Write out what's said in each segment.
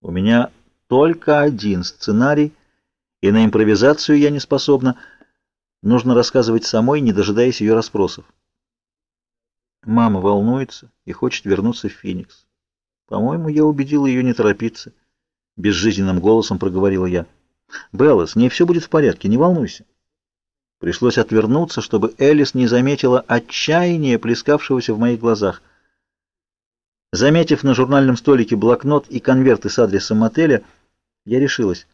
У меня только один сценарий, и на импровизацию я не способна. Нужно рассказывать самой, не дожидаясь ее расспросов. Мама волнуется и хочет вернуться в Феникс. По-моему, я убедила ее не торопиться. Безжизненным голосом проговорила я. «Белла, с ней все будет в порядке, не волнуйся». Пришлось отвернуться, чтобы Элис не заметила отчаяния, плескавшегося в моих глазах. Заметив на журнальном столике блокнот и конверты с адресом мотеля, я решилась.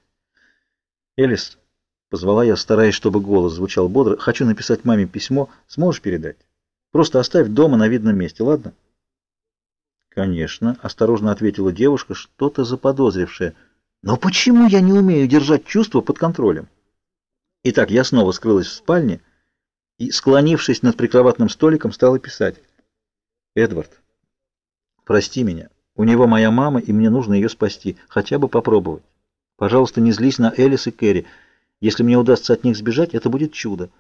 «Элис», — позвала я, стараясь, чтобы голос звучал бодро, — «хочу написать маме письмо. Сможешь передать? Просто оставь дома на видном месте, ладно?» «Конечно», — осторожно ответила девушка, что-то заподозрившая. «Но почему я не умею держать чувства под контролем?» Итак, я снова скрылась в спальне и, склонившись над прикроватным столиком, стала писать. «Эдвард, прости меня. У него моя мама, и мне нужно ее спасти. Хотя бы попробовать. Пожалуйста, не злись на Элис и Кэрри. Если мне удастся от них сбежать, это будет чудо.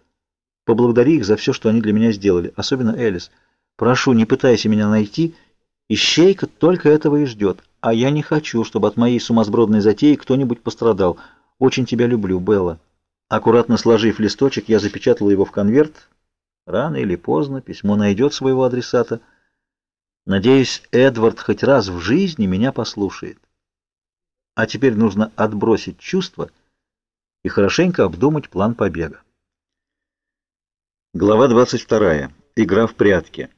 Поблагодари их за все, что они для меня сделали, особенно Элис. Прошу, не пытайся меня найти. Ищейка только этого и ждет. А я не хочу, чтобы от моей сумасбродной затеи кто-нибудь пострадал. Очень тебя люблю, Белла». Аккуратно сложив листочек, я запечатал его в конверт. Рано или поздно письмо найдет своего адресата. Надеюсь, Эдвард хоть раз в жизни меня послушает. А теперь нужно отбросить чувства и хорошенько обдумать план побега. Глава 22. Игра в прятки.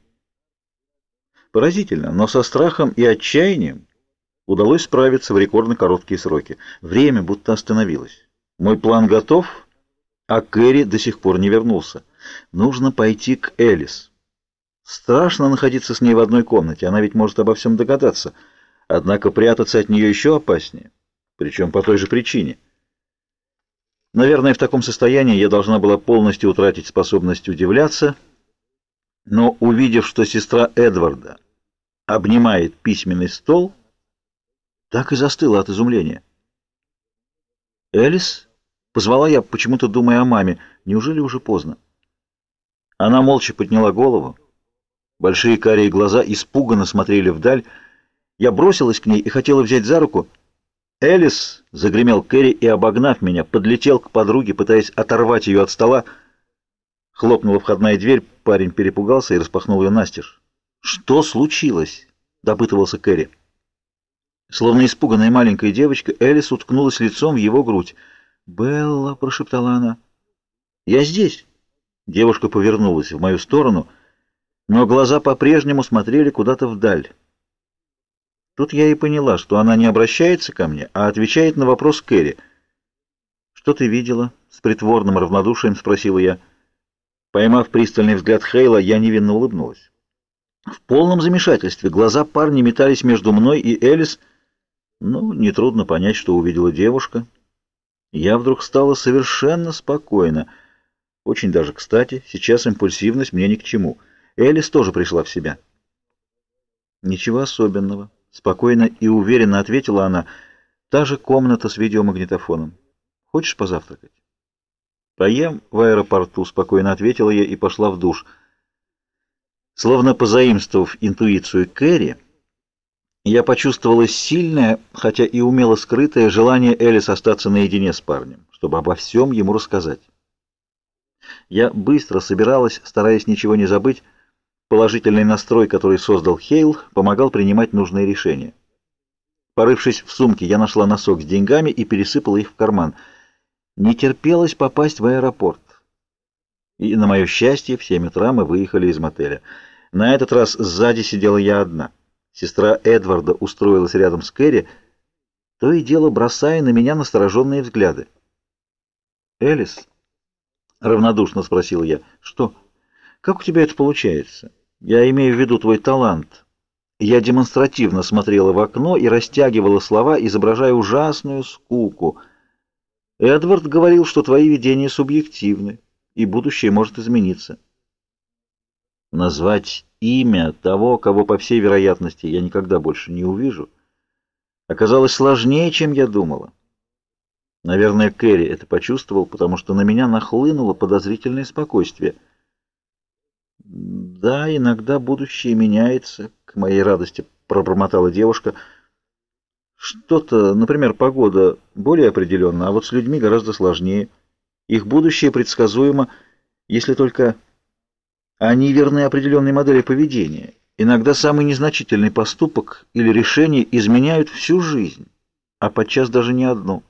Поразительно, но со страхом и отчаянием удалось справиться в рекордно короткие сроки. Время будто остановилось. Мой план готов, а Кэрри до сих пор не вернулся. Нужно пойти к Элис. Страшно находиться с ней в одной комнате, она ведь может обо всем догадаться. Однако прятаться от нее еще опаснее, причем по той же причине. Наверное, в таком состоянии я должна была полностью утратить способность удивляться, но увидев, что сестра Эдварда обнимает письменный стол, так и застыла от изумления. «Элис?» Позвала я, почему-то думая о маме. Неужели уже поздно? Она молча подняла голову. Большие карие глаза испуганно смотрели вдаль. Я бросилась к ней и хотела взять за руку. «Элис!» — загремел Кэрри и, обогнав меня, подлетел к подруге, пытаясь оторвать ее от стола. Хлопнула входная дверь, парень перепугался и распахнул ее настежь. «Что случилось?» — допытывался Кэрри. Словно испуганная маленькая девочка, Элис уткнулась лицом в его грудь. «Белла!» — прошептала она. «Я здесь!» Девушка повернулась в мою сторону, но глаза по-прежнему смотрели куда-то вдаль. Тут я и поняла, что она не обращается ко мне, а отвечает на вопрос Кэрри. «Что ты видела?» — с притворным равнодушием спросила я. Поймав пристальный взгляд Хейла, я невинно улыбнулась. В полном замешательстве глаза парня метались между мной и Элис. Ну, нетрудно понять, что увидела девушка. Я вдруг стала совершенно спокойна. Очень даже кстати, сейчас импульсивность мне ни к чему. Элис тоже пришла в себя. Ничего особенного. Спокойно и уверенно ответила она. Та же комната с видеомагнитофоном. Хочешь позавтракать? Поем в аэропорту, спокойно ответила я и пошла в душ. Словно позаимствовав интуицию Кэрри, я почувствовала сильное, хотя и умело скрытое желание Элис остаться наедине с парнем, чтобы обо всем ему рассказать. Я быстро собиралась, стараясь ничего не забыть. Положительный настрой, который создал Хейл, помогал принимать нужные решения. Порывшись в сумке, я нашла носок с деньгами и пересыпала их в карман. Не терпелось попасть в аэропорт. И, на мое счастье, в семь утра мы выехали из мотеля. На этот раз сзади сидела я одна. Сестра Эдварда устроилась рядом с Кэрри, то и дело бросая на меня настороженные взгляды. «Элис?» — равнодушно спросил я. «Что? Как у тебя это получается? Я имею в виду твой талант». Я демонстративно смотрела в окно и растягивала слова, изображая ужасную скуку. Эдвард говорил, что твои видения субъективны, и будущее может измениться. Назвать имя того, кого, по всей вероятности, я никогда больше не увижу, оказалось сложнее, чем я думала. Наверное, Кэрри это почувствовал, потому что на меня нахлынуло подозрительное спокойствие. «Да, иногда будущее меняется», — к моей радости пробормотала девушка. Что-то, например, погода, более определенно, а вот с людьми гораздо сложнее. Их будущее предсказуемо, если только они верны определенной модели поведения. Иногда самый незначительный поступок или решение изменяют всю жизнь, а подчас даже не одну.